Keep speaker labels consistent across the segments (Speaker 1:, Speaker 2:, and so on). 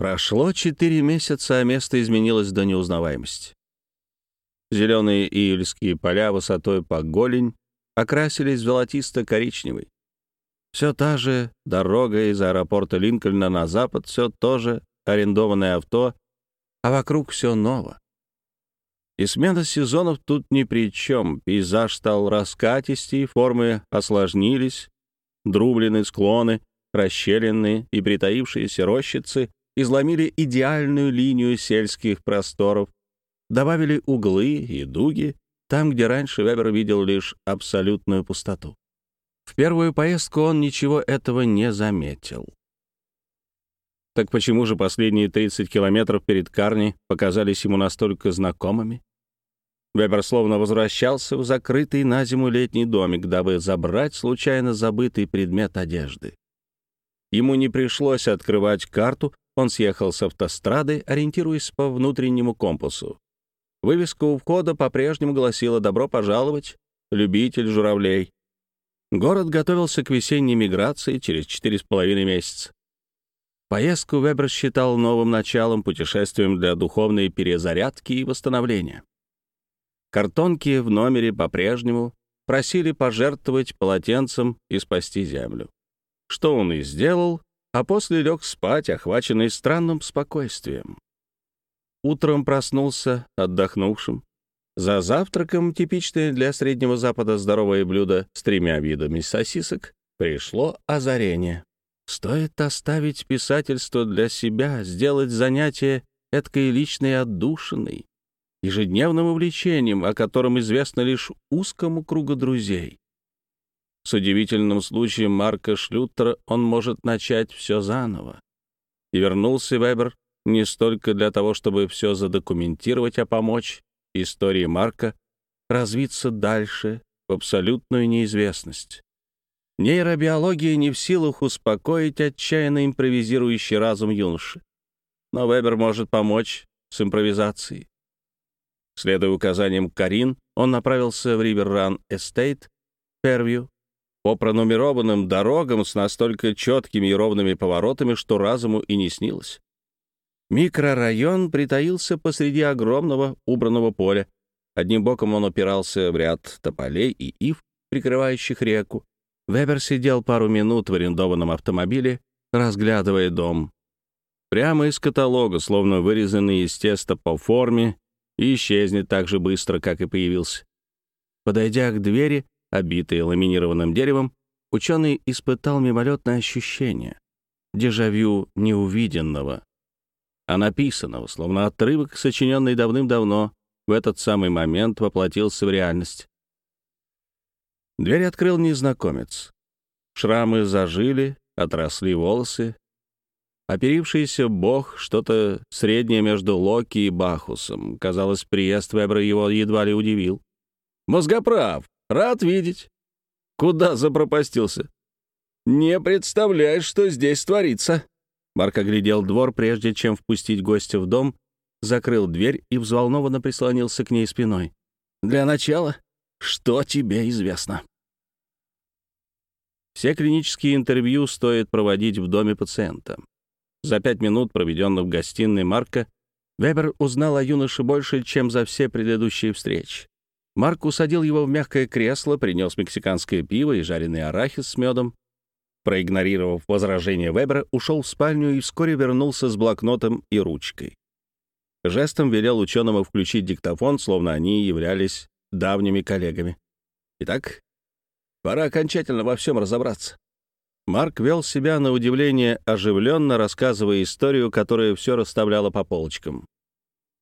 Speaker 1: Прошло четыре месяца, а место изменилось до неузнаваемости. Зеленые июльские поля высотой по голень окрасились золотисто-коричневой. Все та же дорога из аэропорта Линкольна на запад, все то же арендованное авто, а вокруг все ново. И смена сезонов тут ни при чем. Пейзаж стал раскатистей, формы осложнились, друблины, склоны, расщелины и притаившиеся рощицы изломили идеальную линию сельских просторов, добавили углы и дуги там, где раньше Вебер видел лишь абсолютную пустоту. В первую поездку он ничего этого не заметил. Так почему же последние 30 километров перед Карни показались ему настолько знакомыми? Вебер словно возвращался в закрытый на зиму летний домик, дабы забрать случайно забытый предмет одежды. Ему не пришлось открывать карту, он съехал с автострады, ориентируясь по внутреннему компасу. Вывеска у входа по-прежнему гласила «Добро пожаловать, любитель журавлей». Город готовился к весенней миграции через четыре с половиной месяца. Поездку Вебер считал новым началом, путешествием для духовной перезарядки и восстановления. Картонки в номере по-прежнему просили пожертвовать полотенцем и спасти землю. Что он и сделал, а после лег спать, охваченный странным спокойствием. Утром проснулся отдохнувшим. За завтраком, типичное для Среднего Запада здоровое блюдо с тремя видами сосисок, пришло озарение. Стоит оставить писательство для себя, сделать занятие эткой личной отдушиной ежедневным увлечением, о котором известно лишь узкому кругу друзей. С удивительным случаем Марка Шлютера он может начать все заново. И вернулся Вебер не столько для того, чтобы все задокументировать, а помочь истории Марка развиться дальше в абсолютную неизвестность. Нейробиология не в силах успокоить отчаянно импровизирующий разум юноши. Но Вебер может помочь с импровизацией. Следуя указаниям Карин, он направился в Риверран Эстейт, Первью, по пронумерованным дорогам с настолько четкими и ровными поворотами, что разуму и не снилось. Микрорайон притаился посреди огромного убранного поля. Одним боком он опирался в ряд тополей и ив, прикрывающих реку. Вебер сидел пару минут в арендованном автомобиле, разглядывая дом. Прямо из каталога, словно вырезанный из теста по форме, и исчезнет так же быстро, как и появился. Подойдя к двери, обитой ламинированным деревом, ученый испытал мимолетное ощущение — дежавю неувиденного, а написанного, словно отрывок, сочиненный давным-давно, в этот самый момент воплотился в реальность. Дверь открыл незнакомец. Шрамы зажили, отросли волосы, Оперившийся бог, что-то среднее между Локи и Бахусом. Казалось, приезд Вебра его едва ли удивил. «Мозгоправ! Рад видеть!» «Куда запропастился?» «Не представляешь, что здесь творится!» Марк оглядел двор, прежде чем впустить гостя в дом, закрыл дверь и взволнованно прислонился к ней спиной. «Для начала, что тебе известно?» Все клинические интервью стоит проводить в доме пациента. За пять минут, проведенных в гостиной Марка, Вебер узнал о юноше больше, чем за все предыдущие встречи. Марк усадил его в мягкое кресло, принес мексиканское пиво и жареный арахис с медом. Проигнорировав возражение Вебера, ушел в спальню и вскоре вернулся с блокнотом и ручкой. Жестом велел ученому включить диктофон, словно они являлись давними коллегами. Итак, пора окончательно во всем разобраться. Марк вел себя на удивление оживленно, рассказывая историю, которая все расставляла по полочкам.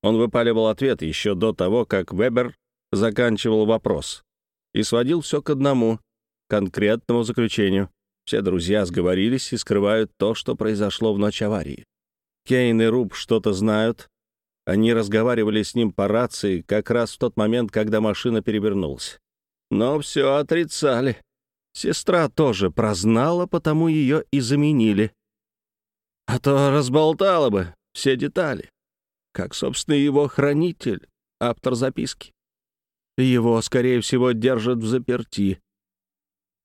Speaker 1: Он выпаливал ответ еще до того, как Вебер заканчивал вопрос, и сводил все к одному, конкретному заключению. Все друзья сговорились и скрывают то, что произошло в ночь аварии. Кейн и Руб что-то знают. Они разговаривали с ним по рации как раз в тот момент, когда машина перевернулась. Но все отрицали. Сестра тоже прознала, потому ее и заменили. А то разболтала бы все детали, как, собственно, его хранитель, автор записки. Его, скорее всего, держат в заперти.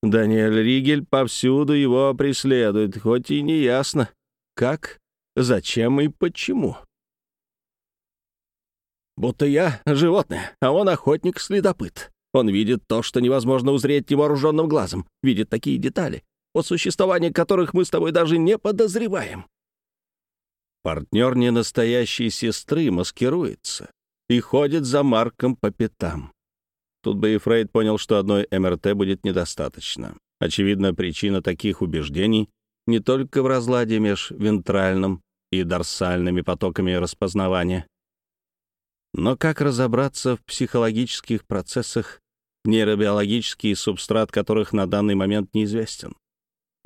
Speaker 1: Даниэль Ригель повсюду его преследует, хоть и не ясно, как зачем и почему. Будто я животное, а он охотник-следопыт. Он видит то, что невозможно узреть невооруженным глазом, видит такие детали, о существовании которых мы с тобой даже не подозреваем. Партнер ненастоящей сестры маскируется и ходит за Марком по пятам. Тут бы и Фрейд понял, что одной МРТ будет недостаточно. Очевидно, причина таких убеждений не только в разладе между вентральным и дорсальными потоками распознавания. Но как разобраться в психологических процессах, нейробиологический субстрат которых на данный момент неизвестен?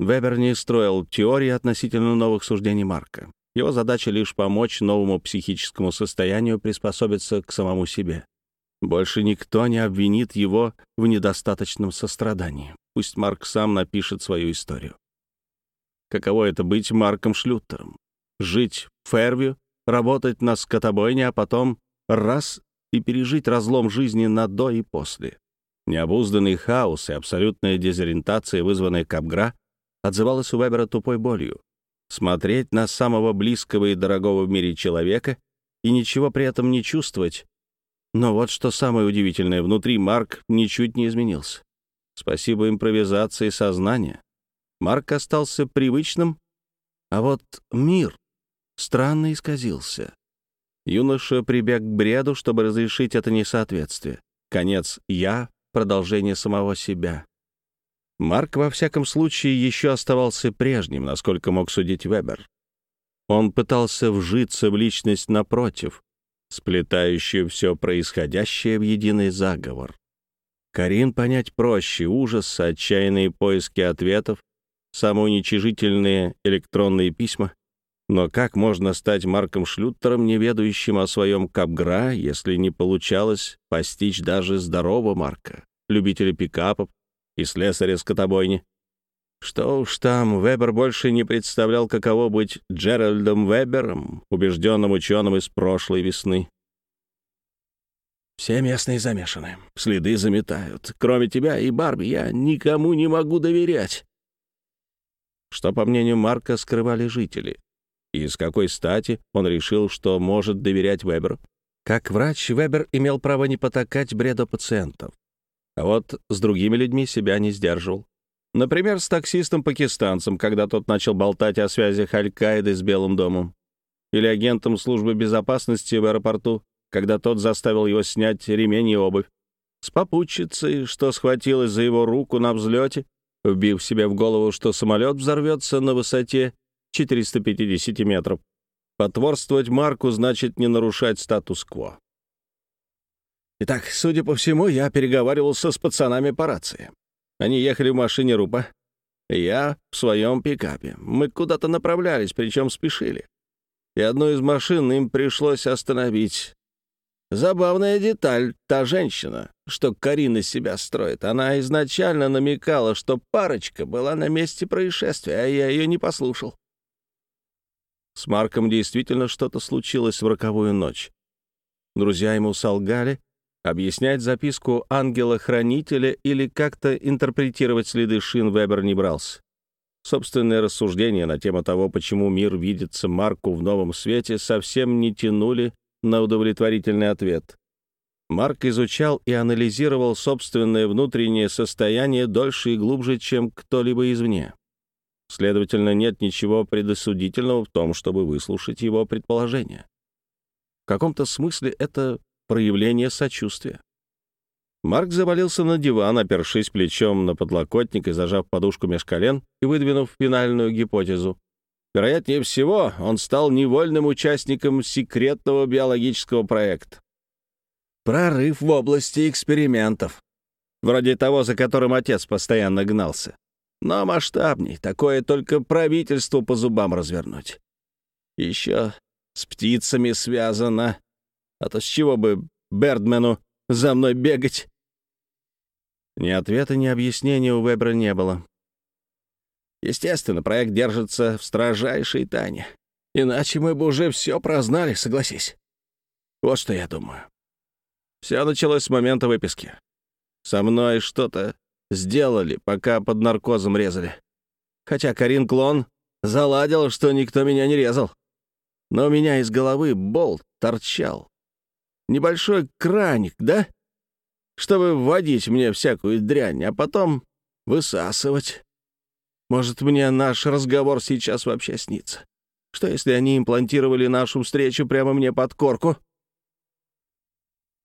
Speaker 1: Вебер не строил теории относительно новых суждений Марка. Его задача лишь помочь новому психическому состоянию приспособиться к самому себе. Больше никто не обвинит его в недостаточном сострадании. Пусть Марк сам напишет свою историю. Каково это быть Марком Шлюттером? Жить в Фервью, работать на скотобойне, а потом раз и пережить разлом жизни на до и после. Необузданный хаос и абсолютная дезориентация, вызванная Капгра, отзывалась у Вебера тупой болью. Смотреть на самого близкого и дорогого в мире человека и ничего при этом не чувствовать. Но вот что самое удивительное, внутри Марк ничуть не изменился. Спасибо импровизации сознания. Марк остался привычным, а вот мир странно исказился. Юноша прибег к бреду, чтобы разрешить это несоответствие. Конец «я» — продолжение самого себя. Марк, во всяком случае, еще оставался прежним, насколько мог судить Вебер. Он пытался вжиться в личность напротив, сплетающую все происходящее в единый заговор. Карин понять проще, ужас, отчаянные поиски ответов, самоуничижительные электронные письма. Но как можно стать Марком Шлюттером, не ведающим о своем капгра, если не получалось постичь даже здорового Марка, любителя пикапов, и слесаря скотобойни. Что уж там, Вебер больше не представлял, каково быть Джеральдом Вебером, убежденным ученым из прошлой весны. Все местные замешаны, следы заметают. Кроме тебя и Барби я никому не могу доверять. Что, по мнению Марка, скрывали жители? И с какой стати он решил, что может доверять Веберу? Как врач, Вебер имел право не потакать бреду пациентов. А вот с другими людьми себя не сдерживал. Например, с таксистом-пакистанцем, когда тот начал болтать о связях Аль-Каиды с Белым домом. Или агентом службы безопасности в аэропорту, когда тот заставил его снять ремень и обувь. С попутчицей, что схватилась за его руку на взлете, вбив себе в голову, что самолет взорвется на высоте 450 метров. Потворствовать Марку значит не нарушать статус-кво. Итак, судя по всему, я переговаривался с пацанами по рации. Они ехали в машине Рупа. Я в своем пикапе. Мы куда-то направлялись, причем спешили. И одну из машин им пришлось остановить. Забавная деталь. Та женщина, что Карина себя строит, она изначально намекала, что парочка была на месте происшествия, а я ее не послушал. С Марком действительно что-то случилось в роковую ночь. Друзья ему солгали, Объяснять записку ангела-хранителя или как-то интерпретировать следы шин Вебер не брался. Собственные рассуждения на тему того, почему мир видится Марку в новом свете, совсем не тянули на удовлетворительный ответ. Марк изучал и анализировал собственное внутреннее состояние дольше и глубже, чем кто-либо извне. Следовательно, нет ничего предосудительного в том, чтобы выслушать его предположения. В каком-то смысле это проявление сочувствия. Марк завалился на диван, опершись плечом на подлокотник и зажав подушку меж колен и выдвинув финальную гипотезу. Вероятнее всего, он стал невольным участником секретного биологического проекта. Прорыв в области экспериментов. Вроде того, за которым отец постоянно гнался. Но масштабней, такое только правительству по зубам развернуть. Еще с птицами связано. А то с чего бы Бердмену за мной бегать?» Ни ответа, ни объяснения у Вебера не было. Естественно, проект держится в строжайшей тайне. Иначе мы бы уже все прознали, согласись. Вот что я думаю. Все началось с момента выписки. Со мной что-то сделали, пока под наркозом резали. Хотя Карин Клон заладил, что никто меня не резал. но у меня из головы болт торчал. Небольшой краник, да? Чтобы вводить мне всякую дрянь, а потом высасывать. Может, мне наш разговор сейчас вообще снится? Что, если они имплантировали нашу встречу прямо мне под корку?»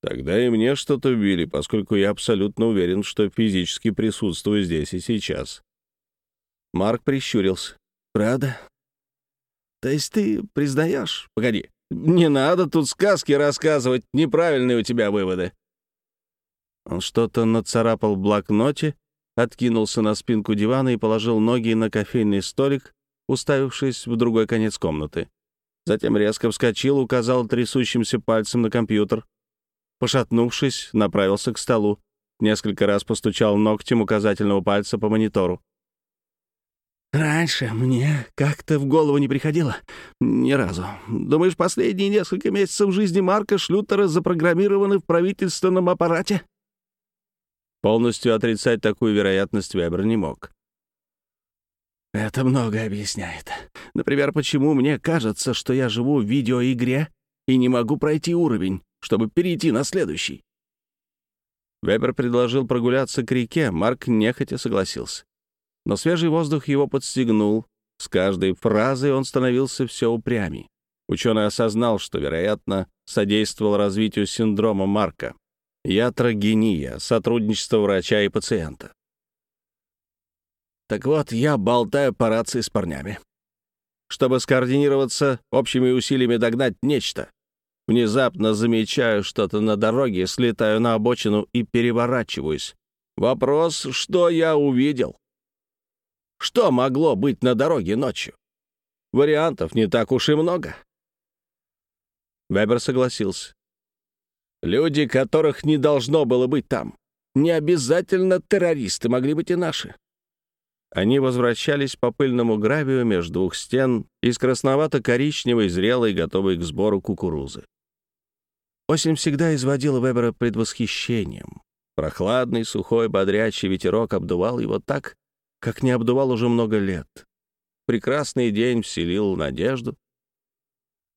Speaker 1: Тогда и мне что-то вбили, поскольку я абсолютно уверен, что физически присутствую здесь и сейчас. Марк прищурился. «Правда? То есть ты признаешь? Погоди, не надо тут сказки рассказывать, неправильные у тебя выводы». Он что-то нацарапал в блокноте, откинулся на спинку дивана и положил ноги на кофейный столик, уставившись в другой конец комнаты. Затем резко вскочил, указал трясущимся пальцем на компьютер. Пошатнувшись, направился к столу. Несколько раз постучал ногтем указательного пальца по монитору. «Раньше мне как-то в голову не приходило. Ни разу. Думаешь, последние несколько месяцев жизни Марка Шлютера запрограммированы в правительственном аппарате?» Полностью отрицать такую вероятность Вебер не мог. «Это многое объясняет. Например, почему мне кажется, что я живу в видеоигре и не могу пройти уровень, чтобы перейти на следующий?» Вебер предложил прогуляться к реке, Марк нехотя согласился но свежий воздух его подстегнул. С каждой фразой он становился все упрямей. Ученый осознал, что, вероятно, содействовал развитию синдрома Марка. Ятрогения, сотрудничество врача и пациента. Так вот, я болтаю по рации с парнями. Чтобы скоординироваться, общими усилиями догнать нечто. Внезапно замечаю что-то на дороге, слетаю на обочину и переворачиваюсь. Вопрос, что я увидел? Что могло быть на дороге ночью? Вариантов не так уж и много. Вебер согласился. Люди, которых не должно было быть там. Не обязательно террористы, могли быть и наши. Они возвращались по пыльному гравию между двух стен из красновато-коричневой, зрелой, готовой к сбору кукурузы. Осень всегда изводила Вебера предвосхищением. Прохладный, сухой, бодрячий ветерок обдувал его так, как не обдувал уже много лет. Прекрасный день вселил надежду.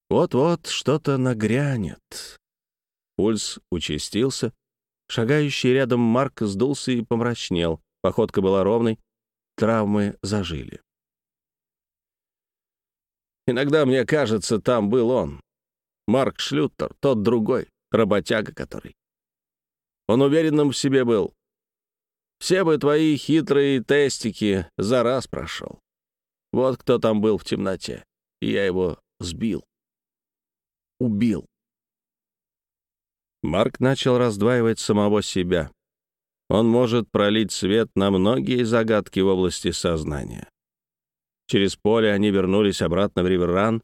Speaker 1: Вот-вот что-то нагрянет. Пульс участился. Шагающий рядом Марк сдулся и помрачнел. Походка была ровной, травмы зажили. Иногда мне кажется, там был он. Марк Шлютер, тот другой, работяга который. Он уверенным в себе был, все бы твои хитрые тестики за раз прошел. Вот кто там был в темноте. Я его сбил. Убил. Марк начал раздваивать самого себя. Он может пролить свет на многие загадки в области сознания. Через поле они вернулись обратно в Риверран,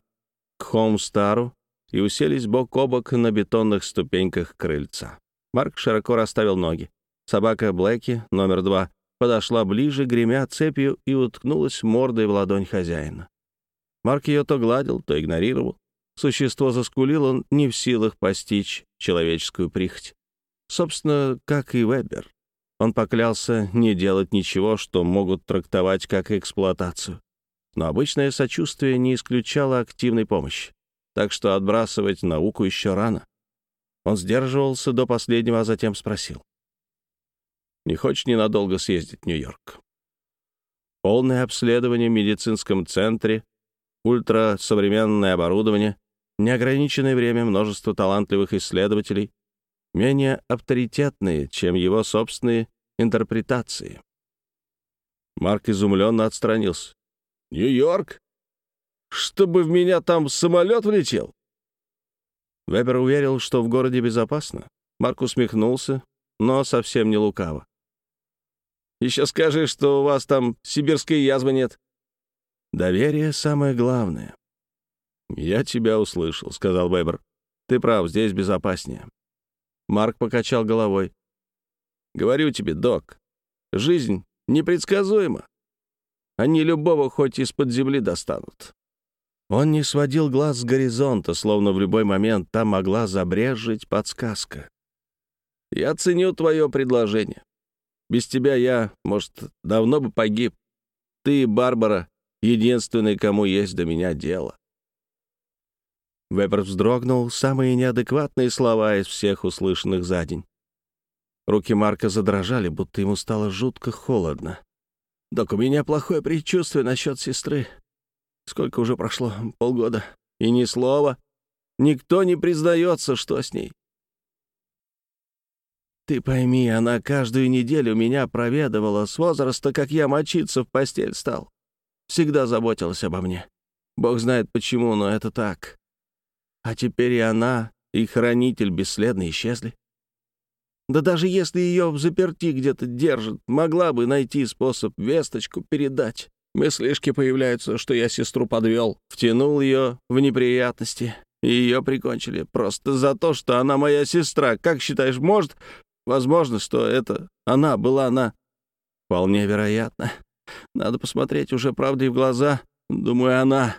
Speaker 1: к Хоумстару и уселись бок о бок на бетонных ступеньках крыльца. Марк широко расставил ноги. Собака Блэки, номер два, подошла ближе, гремя цепью, и уткнулась мордой в ладонь хозяина. Марк ее то гладил, то игнорировал. Существо заскулило, он не в силах постичь человеческую прихоть. Собственно, как и Вебер. Он поклялся не делать ничего, что могут трактовать как эксплуатацию. Но обычное сочувствие не исключало активной помощи. Так что отбрасывать науку еще рано. Он сдерживался до последнего, а затем спросил. Не хочешь ненадолго съездить в Нью-Йорк? Полное обследование в медицинском центре, ультрасовременное оборудование, неограниченное время, множество талантливых исследователей, менее авторитетные, чем его собственные интерпретации. Марк изумленно отстранился. «Нью-Йорк? Чтобы в меня там самолет влетел?» Вебер уверил, что в городе безопасно. Марк усмехнулся, но совсем не лукаво. Еще скажи, что у вас там сибирской язвы нет». «Доверие — самое главное». «Я тебя услышал», — сказал Вебер. «Ты прав, здесь безопаснее». Марк покачал головой. «Говорю тебе, док, жизнь непредсказуема. Они любого хоть из-под земли достанут». Он не сводил глаз с горизонта, словно в любой момент там могла забрежить подсказка. «Я ценю твое предложение. Без тебя я, может, давно бы погиб. Ты, Барбара, единственный, кому есть до меня дело. Вебер вздрогнул, самые неадекватные слова из всех услышанных за день. Руки Марка задрожали, будто ему стало жутко холодно. «Док, у меня плохое предчувствие насчет сестры. Сколько уже прошло? Полгода. И ни слова. Никто не признается, что с ней. Ты пойми, она каждую неделю меня проведывала с возраста, как я мочиться в постель стал. Всегда заботилась обо мне. Бог знает почему, но это так. А теперь и она, и хранитель бесследно исчезли. Да даже если ее в заперти где-то держат, могла бы найти способ весточку передать. Мыслишки появляются, что я сестру подвел, втянул ее в неприятности, и ее прикончили. Просто за то, что она моя сестра. Как считаешь, может? Возможно, что это она была она. Вполне вероятно. Надо посмотреть уже правде в глаза. Думаю, она.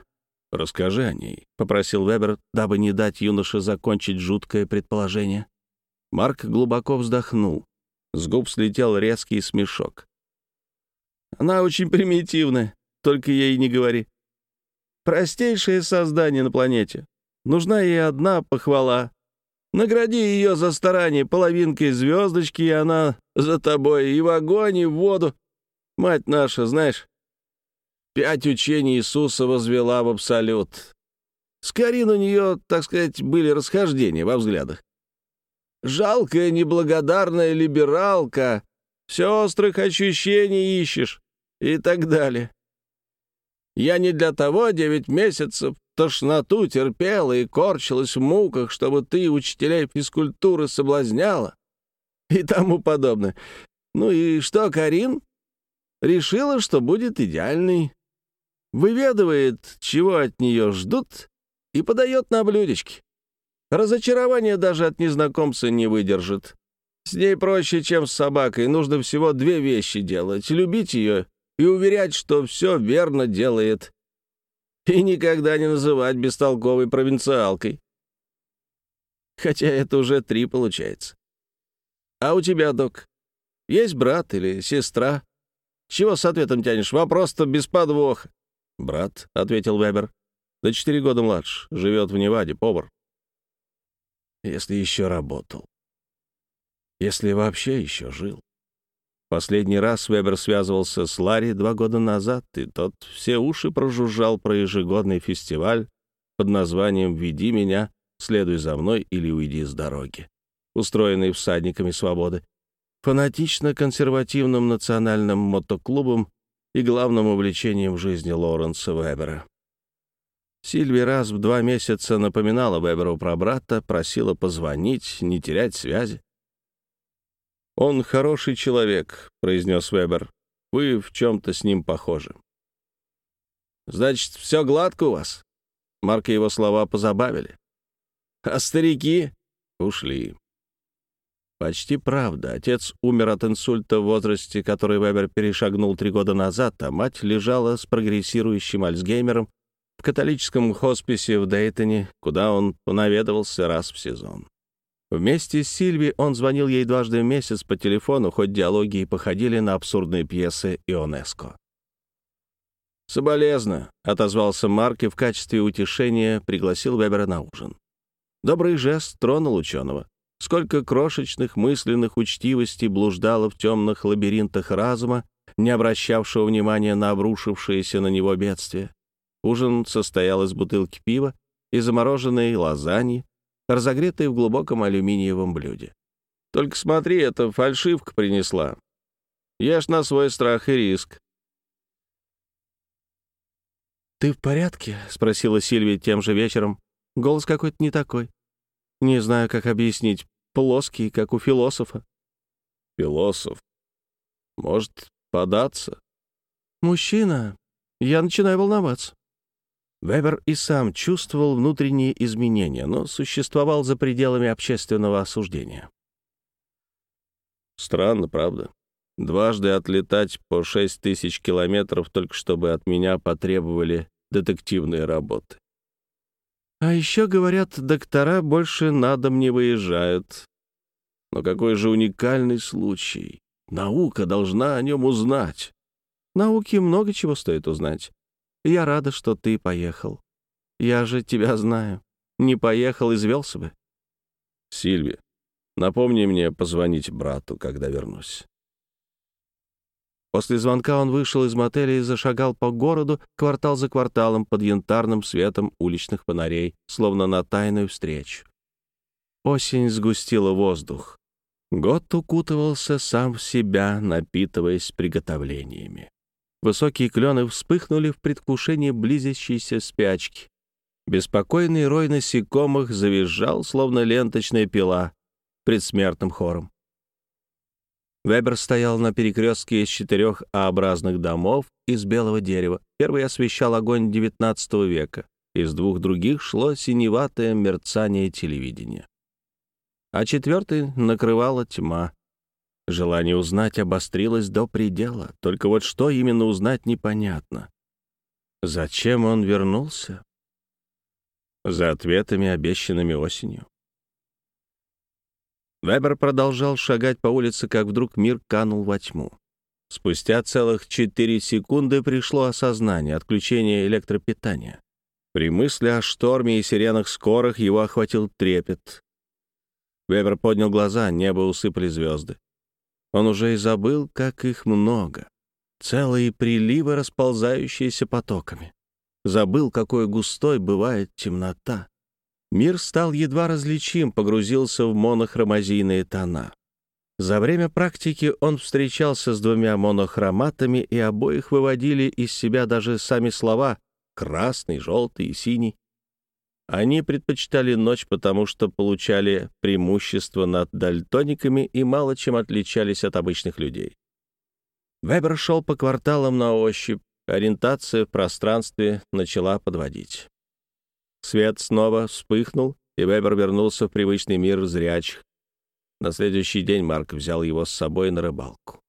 Speaker 1: «Расскажи о ней», — попросил Вебер, дабы не дать юноше закончить жуткое предположение. Марк глубоко вздохнул. С губ слетел резкий смешок. «Она очень примитивная, только ей не говори. Простейшее создание на планете. Нужна ей одна похвала. Награди ее за старание половинкой звездочки, и она за тобой и в огонь, и в воду. Мать наша, знаешь, пять учений Иисуса возвела в абсолют. С Карин у нее, так сказать, были расхождения во взглядах. Жалкая, неблагодарная либералка, все острых ощущений ищешь и так далее. Я не для того девять месяцев тошноту терпела и корчилась в муках, чтобы ты учителей физкультуры соблазняла и тому подобное. Ну и что, Карин? Решила, что будет идеальной. Выведывает, чего от нее ждут, и подает на блюдечке. Разочарование даже от незнакомца не выдержит. С ней проще, чем с собакой. Нужно всего две вещи делать — любить ее и уверять, что все верно делает. И никогда не называть бестолковой провинциалкой. Хотя это уже три получается. А у тебя, док, есть брат или сестра? Чего с ответом тянешь? Вопрос-то без подвоха. «Брат», — ответил Вебер, — «до четыре года младше, живет в Неваде, повар если еще работал. Если вообще еще жил. Последний раз Вебер связывался с Ларри два года назад, и тот все уши прожужжал про ежегодный фестиваль под названием «Веди меня, следуй за мной или уйди с дороги», устроенный всадниками свободы, фанатично-консервативным национальным мотоклубом и главным увлечением жизни Лоуренса Вебера. Сильви раз в два месяца напоминала Веберу про брата, просила позвонить, не терять связи. «Он хороший человек», — произнес Вебер. «Вы в чем-то с ним похожи». «Значит, все гладко у вас?» Марка его слова позабавили. «А старики?» «Ушли». Почти правда. Отец умер от инсульта в возрасте, который Вебер перешагнул три года назад, а мать лежала с прогрессирующим Альцгеймером в католическом хосписе в Дейтоне, куда он наведывался раз в сезон. Вместе с Сильви он звонил ей дважды в месяц по телефону, хоть диалоги и походили на абсурдные пьесы Ионеско. «Соболезно», — отозвался Марк и в качестве утешения пригласил Вебера на ужин. Добрый жест тронул ученого. Сколько крошечных мысленных учтивостей блуждало в темных лабиринтах разума, не обращавшего внимания на обрушившееся на него бедствие. Ужин состоял из бутылки пива и замороженной лазаньи, разогретой в глубоком алюминиевом блюде. «Только смотри, это фальшивка принесла. Ешь на свой страх и риск». «Ты в порядке?» — спросила Сильвия тем же вечером. Голос какой-то не такой. Не знаю, как объяснить. Плоский, как у философа. «Философ? Может, податься?» «Мужчина. Я начинаю волноваться». Вебер и сам чувствовал внутренние изменения, но существовал за пределами общественного осуждения. Странно, правда? Дважды отлетать по шесть тысяч километров, только чтобы от меня потребовали детективные работы. А еще, говорят, доктора больше на дом не выезжают. Но какой же уникальный случай. Наука должна о нем узнать. Науке много чего стоит узнать. Я рада, что ты поехал. Я же тебя знаю. не поехал, извелся бы.
Speaker 2: Сильви, напомни мне позвонить брату, когда вернусь.
Speaker 1: После звонка он вышел из мотеля и зашагал по городу, квартал за кварталом, под янтарным светом уличных фонарей, словно на тайную встречу. Осень сгустила воздух. Год укутывался сам в себя, напитываясь приготовлениями. Высокие клены вспыхнули в предвкушении близящейся спячки. Беспокойный рой насекомых завизжал, словно ленточная пила, предсмертным хором. Вебер стоял на перекрестке из четырех А-образных домов из белого дерева. Первый освещал огонь XIX века. Из двух других шло синеватое мерцание телевидения. А четвертый накрывала тьма. Желание узнать обострилось до предела. Только вот что именно узнать непонятно. Зачем он вернулся? За ответами, обещанными осенью. Вебер продолжал шагать по улице, как вдруг мир канул во тьму. Спустя целых четыре секунды пришло осознание отключения электропитания. При мысли о шторме и сиренах скорых его охватил трепет. Вебер поднял глаза, небо усыпали звезды. Он уже и забыл, как их много. Целые приливы, расползающиеся потоками. Забыл, какой густой бывает темнота. Мир стал едва различим, погрузился в монохромазийные тона. За время практики он встречался с двумя монохроматами, и обоих выводили из себя даже сами слова «красный», «желтый» и «синий». Они предпочитали ночь, потому что получали преимущество над дальтониками и мало чем отличались от обычных людей. Вебер шел по кварталам на ощупь, ориентация в пространстве начала подводить. Свет снова вспыхнул, и Вебер вернулся в привычный мир зрячих. На следующий день Марк взял его с собой на рыбалку.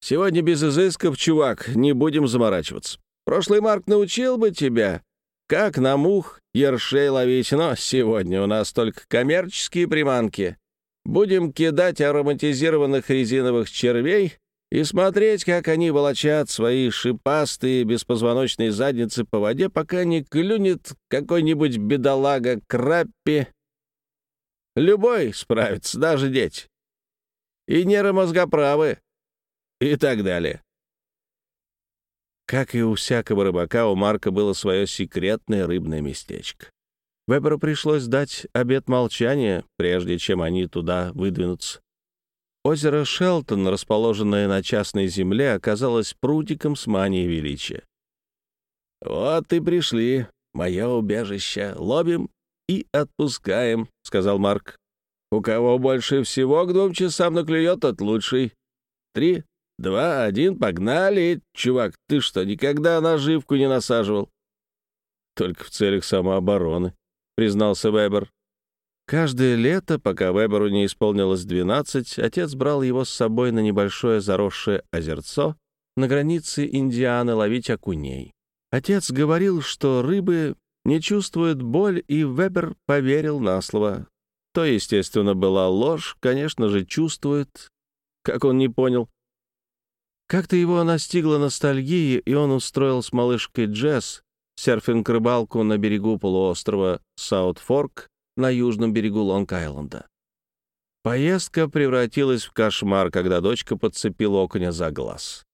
Speaker 1: «Сегодня без изысков, чувак, не будем заморачиваться. Прошлый Марк научил бы тебя, как на мух ершей ловить, но сегодня у нас только коммерческие приманки. Будем кидать ароматизированных резиновых червей и смотреть, как они волочат свои шипастые беспозвоночные задницы по воде, пока не клюнет какой-нибудь бедолага краппи. Любой справится, даже дети. И нейромозгоправы. И так далее. Как и у всякого рыбака, у Марка было свое секретное рыбное местечко. Веберу пришлось дать обет молчания, прежде чем они туда выдвинутся. Озеро Шелтон, расположенное на частной земле, оказалось прудиком с манией величия. «Вот и пришли, мое убежище. Ловим и отпускаем», — сказал Марк. «У кого больше всего к двум часам наклюет, тот лучший. Три, Два, один, погнали. Чувак, ты что, никогда наживку не насаживал? Только в целях самообороны, признался Вебер. Каждое лето, пока Веберу не исполнилось 12, отец брал его с собой на небольшое заросшее озерцо на границе Индианы ловить окуней. Отец говорил, что рыбы не чувствуют боль, и Вебер поверил на слово. То, естественно, была ложь, конечно же, чувствует. Как он не понял, как-то его настигла ностальгия, и он устроил с малышкой Джесс серфинг-рыбалку на берегу полуострова Саутфорк на южном берегу Лонг-Айленда. Поездка превратилась в кошмар, когда дочка подцепила окуня за глаз.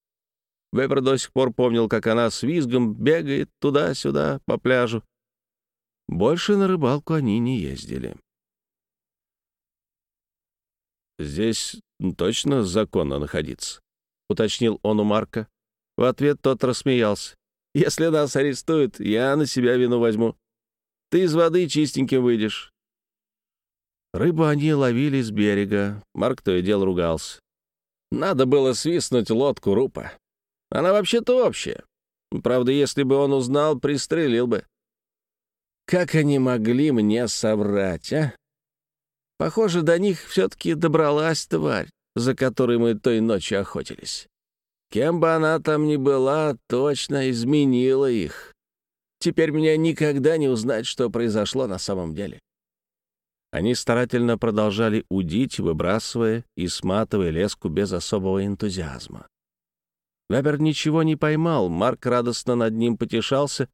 Speaker 1: Вебер до сих пор помнил, как она с визгом бегает туда-сюда по пляжу. Больше на рыбалку они не ездили. «Здесь точно законно находиться?» Уточнил он у Марка. В ответ тот рассмеялся. «Если нас арестуют, я на себя вину возьму. Ты из воды чистеньким выйдешь». Рыбу они ловили с берега. Марк то и дело ругался. Надо было свистнуть лодку Рупа. Она вообще-то общая. Правда, если бы он узнал, пристрелил бы. Как они могли мне соврать, а? Похоже, до них все-таки добралась тварь за которой мы той ночью охотились. Кем бы она там ни была, точно изменила их. Теперь мне никогда не узнать, что произошло на самом деле. Они старательно продолжали удить, выбрасывая и сматывая леску без особого энтузиазма. Вебер ничего не поймал, Марк радостно над ним потешался.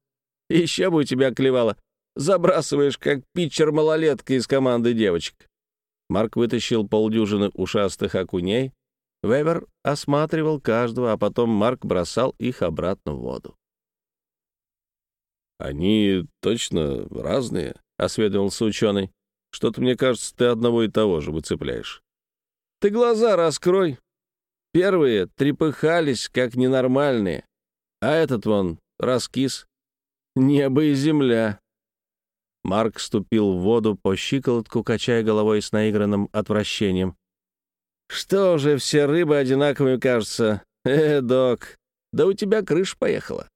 Speaker 1: «Еще бы у тебя клевало! Забрасываешь, как питчер-малолетка из команды девочек». Марк вытащил полдюжины ушастых окуней. Вебер осматривал каждого, а потом Марк бросал их обратно в воду.
Speaker 2: «Они точно разные?» — осведомился ученый. «Что-то, мне кажется, ты одного и того же выцепляешь».
Speaker 1: «Ты глаза раскрой. Первые трепыхались, как ненормальные, а этот вон раскис. Небо и земля». Марк ступил в воду по щиколотку, качая головой с наигранным отвращением. «Что же, все рыбы одинаковыми кажутся? Э, док, да у тебя крыша поехала.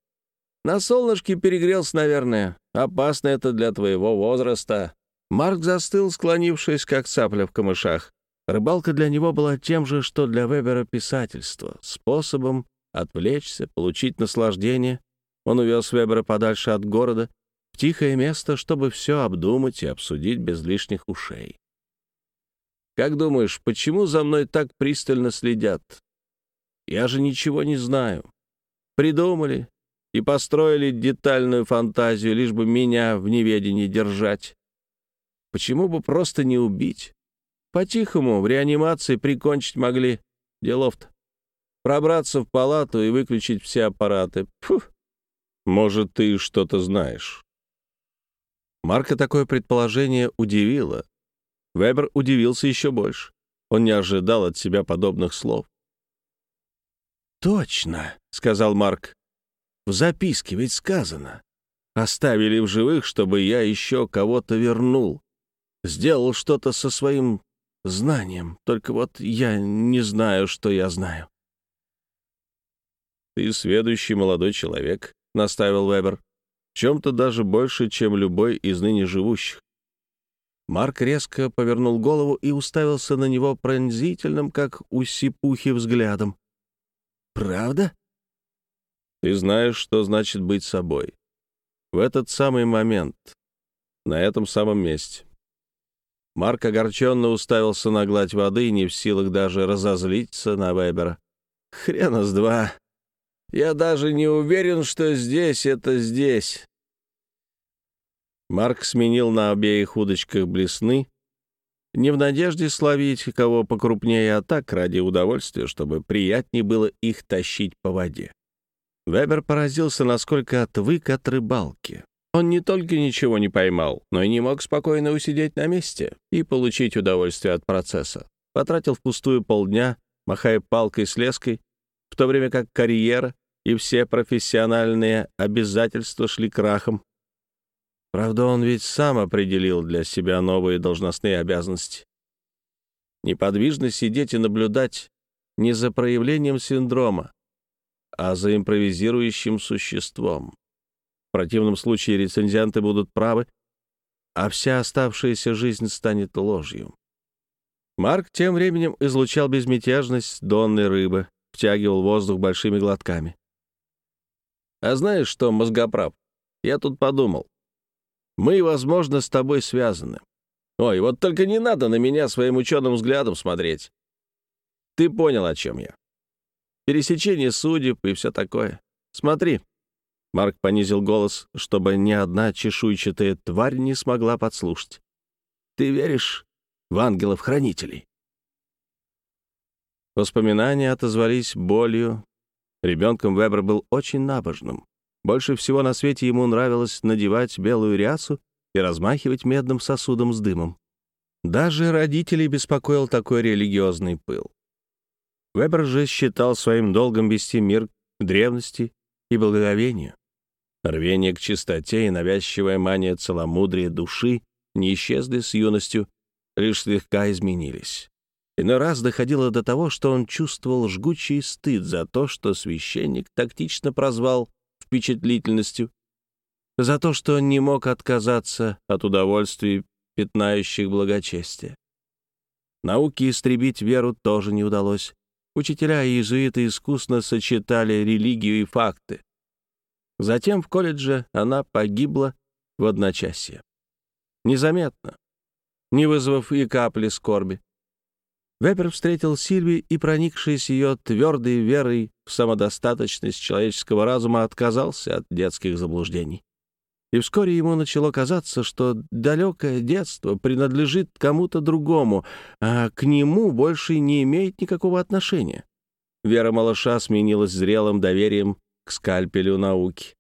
Speaker 1: На солнышке перегрелся, наверное. Опасно это для твоего возраста». Марк застыл, склонившись, как цапля в камышах. Рыбалка для него была тем же, что для Вебера писательство, способом отвлечься, получить наслаждение. Он увез Вебера подальше от города, тихое место, чтобы все обдумать и обсудить без лишних ушей. «Как думаешь, почему за мной так пристально следят? Я же ничего не знаю. Придумали и построили детальную фантазию, лишь бы меня в неведении держать. Почему бы просто не убить? По-тихому, в реанимации прикончить могли. Делов-то. Пробраться в палату и выключить все аппараты. Фух.
Speaker 2: Может, ты что-то знаешь.
Speaker 1: Марка такое предположение удивило. Вебер удивился еще больше. Он не ожидал от себя подобных слов. «Точно», — сказал Марк. «В записке ведь сказано. Оставили в живых, чтобы я еще кого-то вернул. Сделал что-то со своим знанием. Только вот я не знаю, что я знаю».
Speaker 2: «Ты сведущий молодой человек», — наставил Вебер в чем-то даже больше, чем любой из ныне живущих.
Speaker 1: Марк резко повернул голову и уставился на него пронзительным, как у сипухи, взглядом. «Правда?»
Speaker 2: «Ты знаешь, что значит быть собой. В этот самый момент, на этом самом месте». Марк огорченно уставился на гладь воды, не в силах даже разозлиться на Вебера. «Хрена с два. Я даже не уверен, что здесь — это здесь». Марк сменил на обеих удочках блесны, не в надежде словить кого покрупнее, а так ради удовольствия, чтобы приятнее было их тащить по воде. Вебер поразился, насколько отвык от рыбалки. Он не только ничего не поймал, но и не мог спокойно усидеть на месте и получить удовольствие от процесса. Потратил впустую полдня, махая палкой с леской, в то время как карьера и все профессиональные обязательства шли крахом. Правда, он ведь сам определил для себя новые должностные обязанности. Неподвижно сидеть и наблюдать не за проявлением синдрома, а за импровизирующим существом. В противном случае рецензенты будут правы, а вся оставшаяся жизнь станет ложью. Марк тем временем излучал безмятежность донной рыбы, втягивал воздух большими глотками. А знаешь что, мозгоправ, я тут подумал. Мы, возможно, с тобой связаны. Ой, вот только не надо на меня своим ученым взглядом смотреть. Ты понял, о чем я. Пересечение судеб и все такое. Смотри. Марк понизил голос, чтобы ни одна чешуйчатая тварь не смогла подслушать. Ты веришь в ангелов-хранителей? Воспоминания отозвались болью, Ребенком Вебер был очень набожным. Больше всего на свете ему нравилось надевать белую рясу и размахивать медным сосудом с дымом. Даже родителей беспокоил такой религиозный пыл. Вебер же считал своим долгом вести мир к древности и благоговению. Рвение к чистоте и навязчивая мания целомудрия души не исчезли с юностью, лишь слегка изменились. Иной раз доходило до того, что он чувствовал жгучий стыд за то, что священник тактично прозвал впечатлительностью, за то, что он не мог отказаться от удовольствий, пятнающих благочестие. Науке истребить веру тоже не удалось. Учителя и иезуиты искусно сочетали религию и факты. Затем в колледже она погибла в одночасье. Незаметно, не вызвав и капли скорби. Вебер встретил Сильви и, проникшись ее твердой верой в самодостаточность человеческого разума, отказался от детских заблуждений.
Speaker 1: и вскоре ему начало казаться, что далекое детство принадлежит кому-то другому, а к нему больше не имеет никакого отношения. Вера малыша сменилась зрелым доверием к скальпелю науки.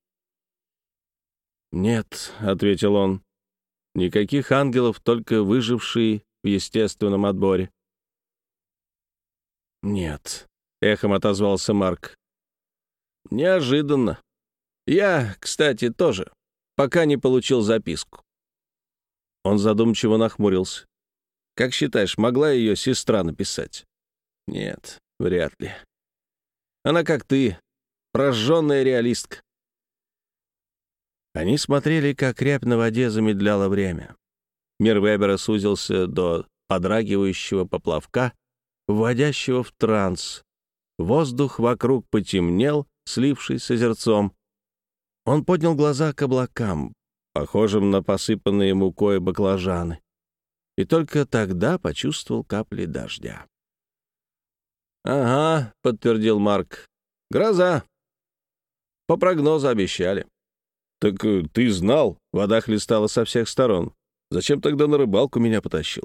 Speaker 1: «Нет», — ответил он, — «никаких ангелов, только выжившие в естественном отборе». «Нет», — эхом отозвался Марк. «Неожиданно. Я, кстати, тоже, пока не получил записку». Он задумчиво нахмурился. «Как считаешь, могла ее сестра написать?» «Нет, вряд ли. Она как ты, прожженная реалистка». Они смотрели, как рябь на воде замедляла время. Мир Вебера сузился до подрагивающего поплавка, вводящего в транс. Воздух вокруг потемнел, слившись с озерцом. Он поднял глаза к облакам, похожим на посыпанные мукой баклажаны, и только тогда почувствовал капли дождя. «Ага», — подтвердил Марк, — «гроза. По прогнозу обещали». «Так э, ты знал?» — вода хлестала со всех сторон. «Зачем тогда на рыбалку меня потащил?»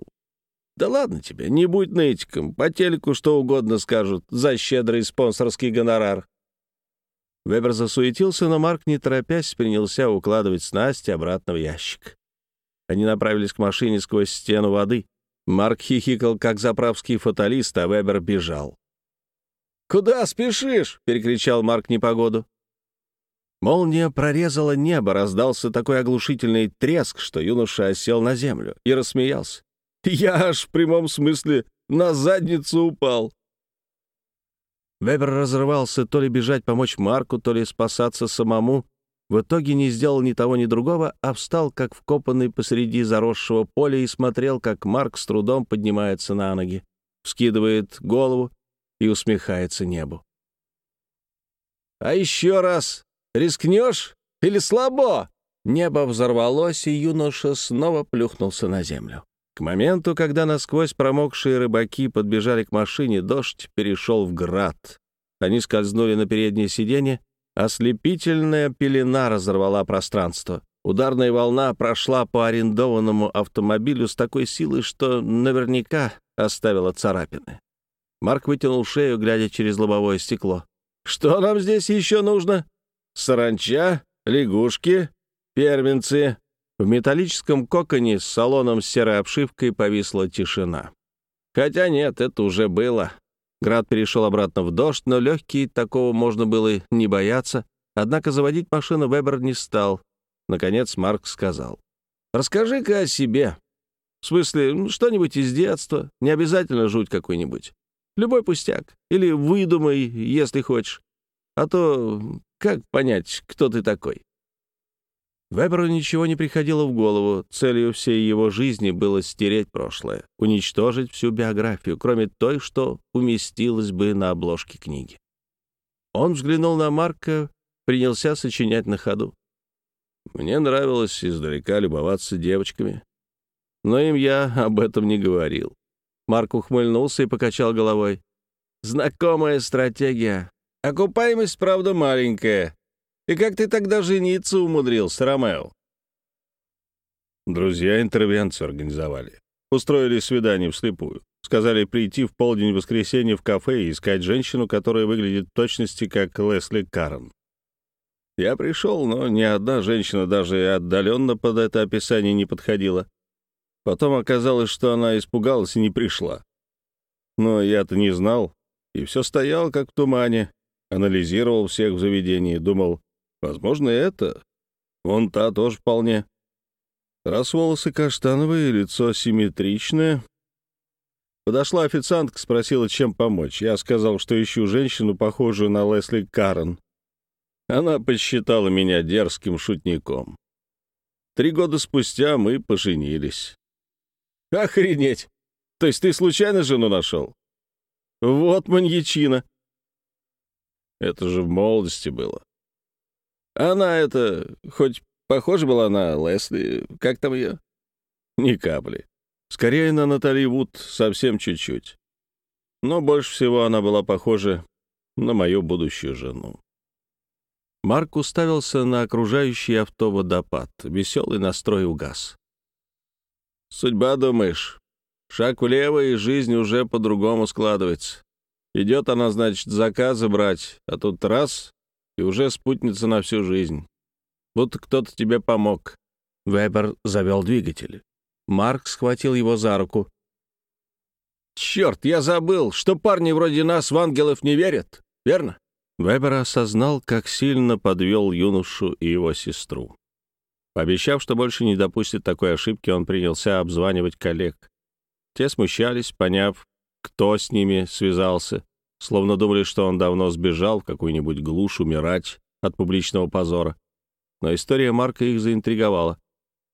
Speaker 1: «Да ладно тебе, не будь нытиком. По телеку что угодно скажут за щедрый спонсорский гонорар». Вебер засуетился, но Марк, не торопясь, принялся укладывать снасти обратно в ящик. Они направились к машине сквозь стену воды. Марк хихикал, как заправский фаталист, а Вебер бежал. «Куда спешишь?» — перекричал Марк непогоду. Молния прорезала небо, раздался такой оглушительный треск, что юноша осел на землю и рассмеялся. «Я аж в прямом смысле на задницу упал!» Вебер разрывался то ли бежать помочь Марку, то ли спасаться самому. В итоге не сделал ни того, ни другого, а встал, как вкопанный посреди заросшего поля, и смотрел, как Марк с трудом поднимается на ноги, вскидывает голову и усмехается небу. «А еще раз Рискнешь или слабо?» Небо взорвалось, и юноша снова плюхнулся на землю. К моменту, когда насквозь промокшие рыбаки подбежали к машине, дождь перешел в град. Они скользнули на переднее сиденье, ослепительная пелена разорвала пространство. Ударная волна прошла по арендованному автомобилю с такой силой, что наверняка оставила царапины. Марк вытянул шею, глядя через лобовое стекло. «Что нам здесь еще нужно?» саранча, лягушки, первенцы. В металлическом коконе с салоном с серой обшивкой повисла тишина. Хотя нет, это уже было. Град перешел обратно в дождь, но легкий, такого можно было не бояться. Однако заводить машину Вебер не стал. Наконец Марк сказал. «Расскажи-ка о себе. В смысле, что-нибудь из детства. Не обязательно жуть какой-нибудь. Любой пустяк. Или выдумай, если хочешь. А то как понять, кто ты такой?» Веберу ничего не приходило в голову. Целью всей его жизни было стереть прошлое, уничтожить всю биографию, кроме той, что уместилась бы на обложке книги. Он взглянул на Марка, принялся сочинять на ходу. Мне нравилось издалека любоваться девочками, но им я об этом не говорил. Марк ухмыльнулся и покачал головой. «Знакомая стратегия. Окупаемость, правда, маленькая. И как ты тогда жениться умудрился, Ромео?»
Speaker 2: Друзья интервенцию организовали. Устроили свидание вслепую. Сказали прийти в полдень воскресенья в кафе и искать женщину, которая выглядит в точности как Лесли Карен. Я пришел, но ни одна женщина даже отдаленно под это описание не подходила. Потом оказалось, что она испугалась и не пришла. Но я-то не знал, и все стоял как в тумане, анализировал всех в заведении, думал, возможно, это. Вон та тоже вполне. Раз волосы каштановые, лицо симметричное. Подошла официантка, спросила, чем помочь. Я сказал, что ищу женщину, похожую на Лесли Карен. Она посчитала меня дерзким шутником. Три года спустя мы поженились. Охренеть! То есть ты случайно жену нашел? Вот маньячина. Это же в молодости было. Она это, хоть похожа была на Лесли, как там ее? Ни капли. Скорее на Натали Вуд, совсем чуть-чуть. Но больше всего она была похожа на мою будущую жену.
Speaker 1: Марк уставился на окружающий авто водопад. Веселый настрой угас. «Судьба, думаешь? Шаг влево, и жизнь уже по-другому складывается. Идет она, значит, заказы брать, а тут раз — и уже спутница на всю жизнь. Будто кто-то тебе помог». Вебер завел двигатель. Марк схватил его за руку. «Черт, я забыл, что парни вроде нас в ангелов не верят, верно?» Вебер осознал, как сильно подвел юношу и его сестру. Пообещав, что больше не допустит такой ошибки, он принялся обзванивать коллег. Те смущались, поняв, кто с ними связался, словно думали, что он давно сбежал в какую-нибудь глушь умирать от публичного позора. Но история Марка их заинтриговала.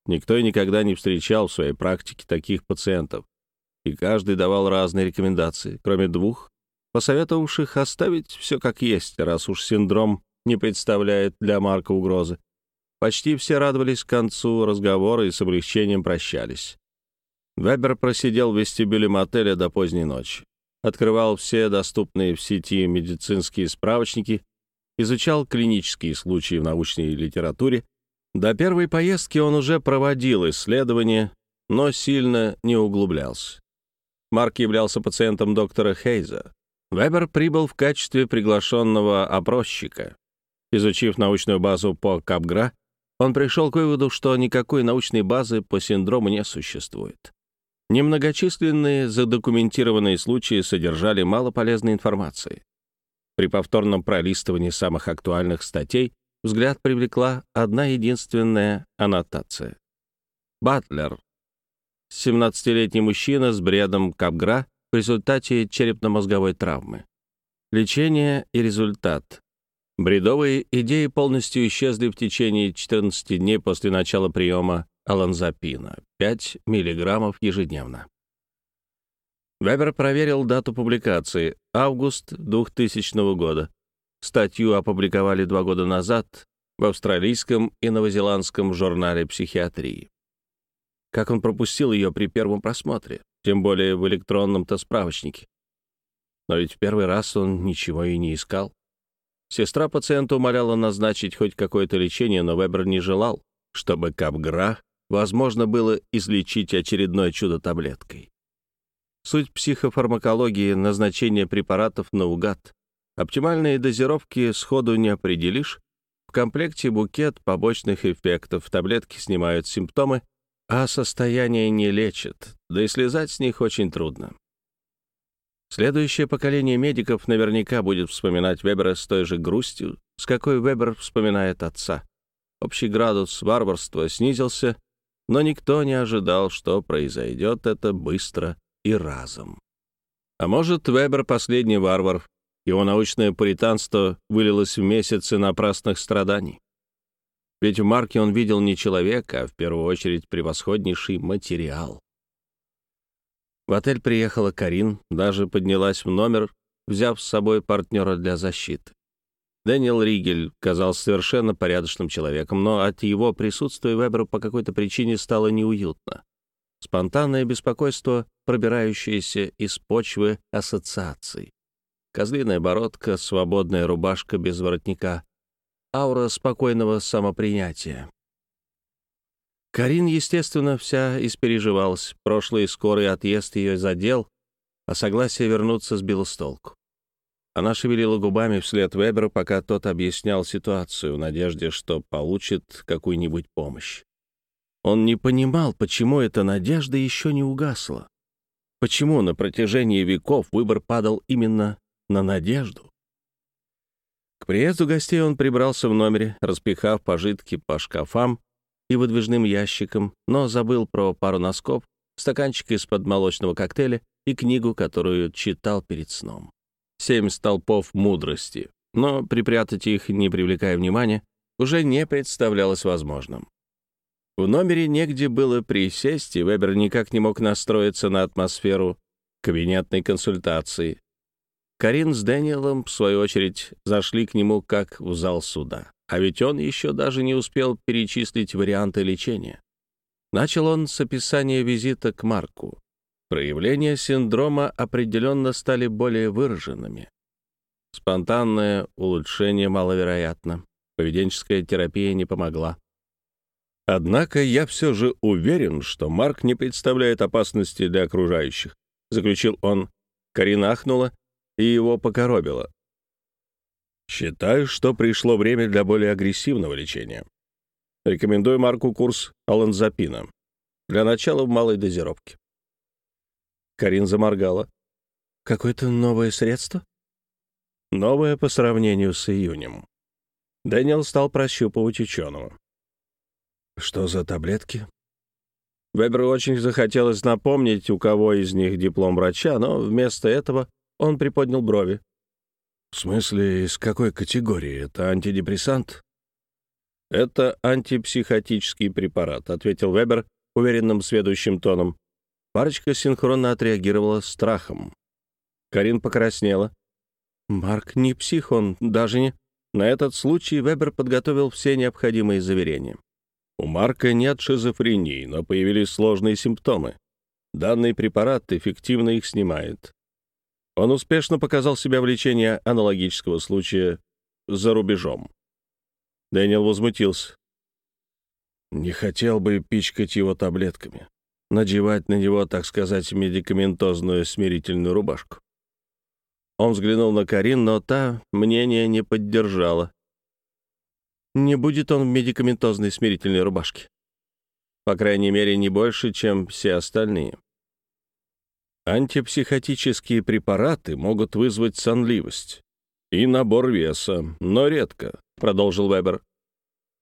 Speaker 1: Никто и никогда не встречал в своей практике таких пациентов, и каждый давал разные рекомендации, кроме двух, посоветовавших оставить все как есть, раз уж синдром не представляет для Марка угрозы. Почти все радовались к концу разговора и с облегчением прощались. Вебер просидел в вестибюле мотеля до поздней ночи. Открывал все доступные в сети медицинские справочники, изучал клинические случаи в научной литературе. До первой поездки он уже проводил исследования, но сильно не углублялся. Марк являлся пациентом доктора Хейза, Вебер прибыл в качестве приглашенного опросчика. Изучив научную базу по Капгра, он пришел к выводу, что никакой научной базы по синдрому не существует. Немногочисленные задокументированные случаи содержали мало полезной информации. При повторном пролистывании самых актуальных статей взгляд привлекла одна единственная аннотация. Батлер, 17-летний мужчина с бредом Капгра, в результате черепно-мозговой травмы. Лечение и результат. Бредовые идеи полностью исчезли в течение 14 дней после начала приема аланзапина, 5 мг ежедневно. Вебер проверил дату публикации — август 2000 года. Статью опубликовали два года назад в австралийском и новозеландском журнале психиатрии. Как он пропустил ее при первом просмотре? тем более в электронном-то справочнике. Но ведь в первый раз он ничего и не искал. Сестра пациента умоляла назначить хоть какое-то лечение, но Вебер не желал, чтобы Капгра возможно было излечить очередное чудо таблеткой. Суть психофармакологии — назначение препаратов наугад. Оптимальные дозировки сходу не определишь. В комплекте букет побочных эффектов. Таблетки снимают симптомы, а состояние не лечит, да и слезать с них очень трудно. Следующее поколение медиков наверняка будет вспоминать Вебера с той же грустью, с какой Вебер вспоминает отца. Общий градус варварства снизился, но никто не ожидал, что произойдет это быстро и разом. А может, Вебер — последний варвар, его научное пуританство вылилось в месяцы напрасных страданий. Ведь в Марке он видел не человека, а в первую очередь превосходнейший материал. В отель приехала Карин, даже поднялась в номер, взяв с собой партнера для защиты. Дэниел Ригель казался совершенно порядочным человеком, но от его присутствия Веберу по какой-то причине стало неуютно. Спонтанное беспокойство, пробирающееся из почвы ассоциаций. Козлиная бородка, свободная рубашка без воротника, аура спокойного самопринятия. Карин, естественно, вся испереживалась. Прошлый скорый отъезд ее задел, а согласие вернуться сбило с толку. Она шевелила губами вслед Веберу, пока тот объяснял ситуацию в надежде, что получит какую-нибудь помощь. Он не понимал, почему эта надежда еще не угасла. Почему на протяжении веков выбор падал именно на надежду? К приезду гостей он прибрался в номере, распихав пожитки по шкафам и выдвижным ящикам, но забыл про пару носков, стаканчик из-под молочного коктейля и книгу, которую читал перед сном. «Семь столпов мудрости», но припрятать их, не привлекая внимания, уже не представлялось возможным. В номере негде было присесть, и Вебер никак не мог настроиться на атмосферу кабинетной консультации, Карин с Дэниелом, в свою очередь, зашли к нему как в зал суда. А ведь он еще даже не успел перечислить варианты лечения. Начал он с описания визита к Марку. Проявления синдрома определенно стали более выраженными. Спонтанное улучшение маловероятно. Поведенческая терапия не помогла. Однако я все же уверен, что Марк не представляет опасности для окружающих, заключил он. Карина ахнула, и его покоробило. Считаю, что пришло время для более агрессивного лечения. Рекомендую Марку курс аланзапина. Для начала в малой дозировке. Карин заморгала. «Какое-то новое средство?» «Новое по сравнению с июнем». Дэниел стал прощупывать ученого. «Что за таблетки?» Веберу очень захотелось напомнить, у кого из них диплом врача, но вместо этого он приподнял брови. «В смысле, из какой категории? Это антидепрессант?» «Это антипсихотический препарат», — ответил Вебер уверенным сведущим тоном. Парочка синхронно отреагировала страхом. Карин покраснела. «Марк не псих, он даже не...» На этот случай Вебер подготовил все необходимые заверения. У Марка нет шизофрении, но появились сложные симптомы. Данный препарат эффективно их снимает. Он успешно показал себя в лечении аналогического случая за рубежом. Дэниел возмутился. Не хотел бы пичкать его таблетками, надевать на него, так сказать, медикаментозную смирительную рубашку. Он взглянул на Карин, но та мнение не поддержала. Не будет он в медикаментозной смирительной рубашке. По крайней мере, не больше, чем все остальные. Антипсихотические препараты могут вызвать сонливость и набор веса, но редко, продолжил Вебер.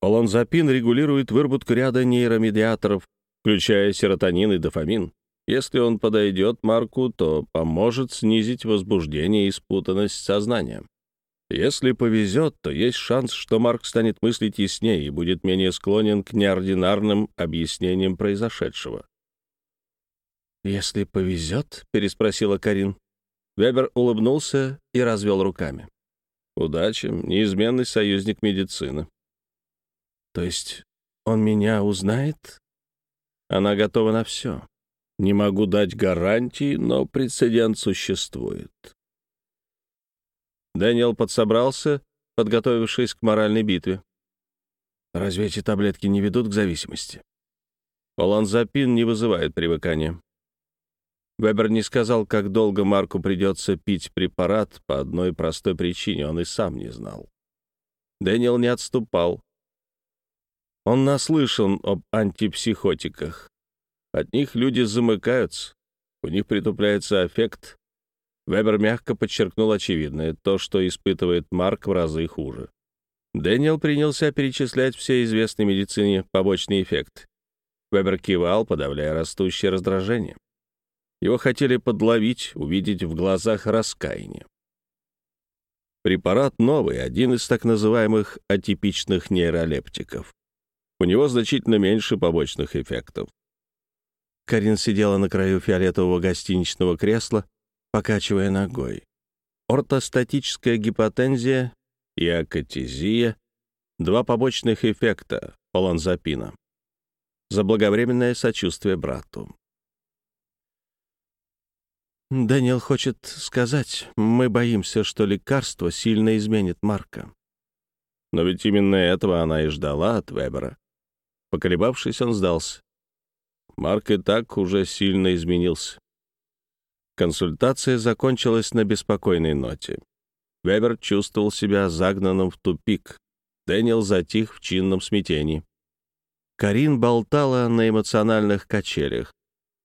Speaker 1: Оланзапин регулирует выработку ряда нейромедиаторов, включая серотонин и дофамин. Если он подойдет Марку, то поможет снизить возбуждение и спутанность сознания. Если повезет, то есть шанс, что Марк станет мыслить яснее и будет менее склонен к неординарным объяснениям произошедшего. «Если повезет?» — переспросила Карин. Вебер улыбнулся и развел руками. «Удача — неизменный союзник медицины». «То есть он меня узнает?» Она готова на все. Не могу дать гарантии, но прецедент существует. Дэниел подсобрался, подготовившись к моральной битве. Разве эти таблетки не ведут к зависимости? Оланзапин не вызывает привыкания. Вебер не сказал, как долго Марку придется пить препарат по одной простой причине, он и сам не знал. Дэниел не отступал. Он наслышан об антипсихотиках. От них люди замыкаются, у них притупляется эффект. Вебер мягко подчеркнул очевидное, то, что испытывает Марк в разы хуже. Дэниел принялся перечислять все известные медицине побочные эффекты. Вебер кивал, подавляя растущее раздражение. Его хотели подловить, увидеть в глазах раскаяние. Препарат новый, один из так называемых атипичных нейролептиков. У него значительно меньше побочных эффектов. Карин сидела на краю фиолетового гостиничного кресла, покачивая ногой. Ортостатическая гипотензия и акатизия — два побочных эффекта оланзапина. Заблаговременное сочувствие брату. Дэниел хочет сказать, мы боимся, что лекарство сильно изменит Марка. Но ведь именно этого она и ждала от Вебера. Поколебавшись, он сдался. Марк и так уже сильно изменился. Консультация закончилась на беспокойной ноте. Вебер чувствовал себя загнанным в тупик. Дэниел затих в чинном смятении. Карин болтала на эмоциональных качелях.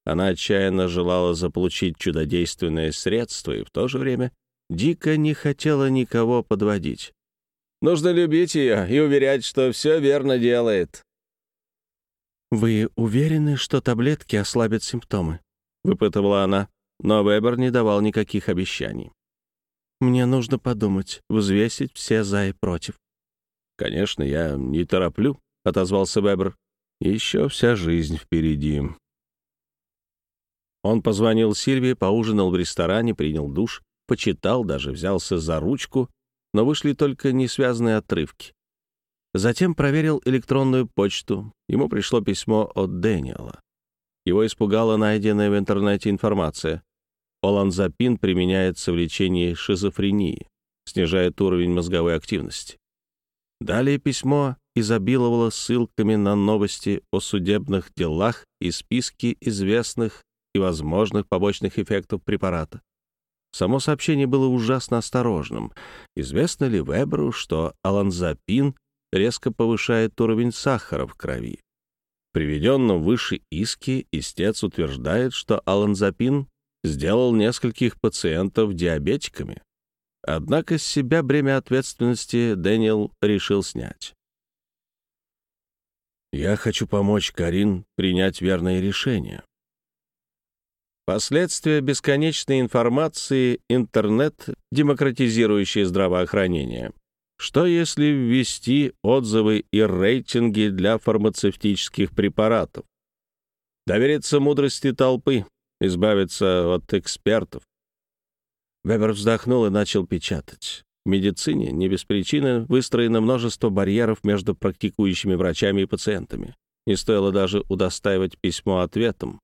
Speaker 1: Она отчаянно желала заполучить чудодейственное средство и в то же время дико не хотела никого подводить. «Нужно любить ее и уверять, что все верно делает», «Вы уверены, что таблетки ослабят симптомы?» — выпытывала она, но Вебер не давал никаких обещаний. «Мне нужно подумать, взвесить все за и против». «Конечно, я не тороплю», — отозвался Вебер. «Еще вся жизнь впереди». Он позвонил Сильвии, поужинал в ресторане, принял душ, почитал, даже взялся за ручку, но вышли только несвязанные отрывки. Затем проверил электронную почту. Ему пришло письмо от Дэниела. Его испугала найденная в интернете информация. Оланзапин применяется в лечении шизофрении, снижает уровень мозговой активности. Далее письмо изобиловало ссылками на новости о судебных делах и списки известных и возможных побочных эффектов препарата. Само сообщение было ужасно осторожным. Известно ли Веберу, что аланзапин резко повышает уровень сахара в крови? Приведенном выше иске истец утверждает, что аланзапин сделал нескольких пациентов диабетиками. Однако с себя бремя ответственности Дэниел решил снять. «Я хочу помочь Карин принять верное решение», Последствия бесконечной информации, интернет, демократизирующий здравоохранение. Что если ввести отзывы и рейтинги для фармацевтических препаратов? Довериться мудрости толпы, избавиться от экспертов. Вебер вздохнул и начал печатать. В медицине не без причины выстроено множество барьеров между практикующими врачами и пациентами. Не стоило даже удостаивать письмо ответом.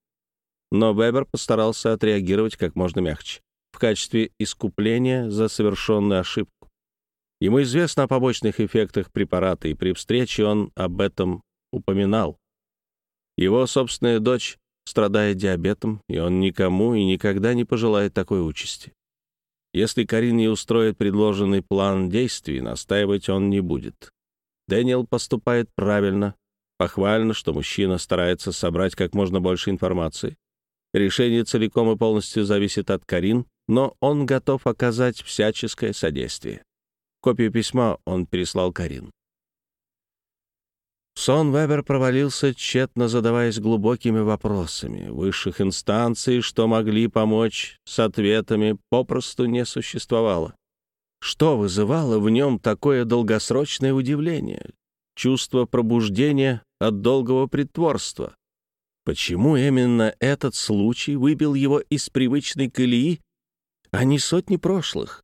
Speaker 1: Но Вебер постарался отреагировать как можно мягче, в качестве искупления за совершенную ошибку. Ему известно о побочных эффектах препарата, и при встрече он об этом упоминал. Его собственная дочь страдает диабетом, и он никому и никогда не пожелает такой участи. Если Карин не устроит предложенный план действий, настаивать он не будет. Дэниел поступает правильно. Похвально, что мужчина старается собрать как можно больше информации. Решение целиком и полностью зависит от Карин, но он готов оказать всяческое содействие. Копию письма он переслал Карин. Сон Вебер провалился, тщетно задаваясь глубокими вопросами. Высших инстанций, что могли помочь с ответами, попросту не существовало. Что вызывало в нем такое долгосрочное удивление? Чувство пробуждения от долгого притворства. Почему именно этот случай выбил его из привычной колеи, а не сотни прошлых?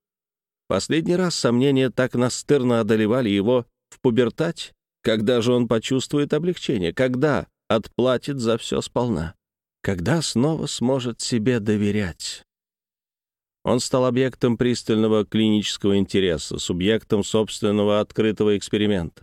Speaker 1: Последний раз сомнения так настырно одолевали его в пубертате. Когда же он почувствует облегчение? Когда отплатит за все сполна? Когда снова сможет себе доверять? Он стал объектом пристального клинического интереса, субъектом собственного открытого эксперимента.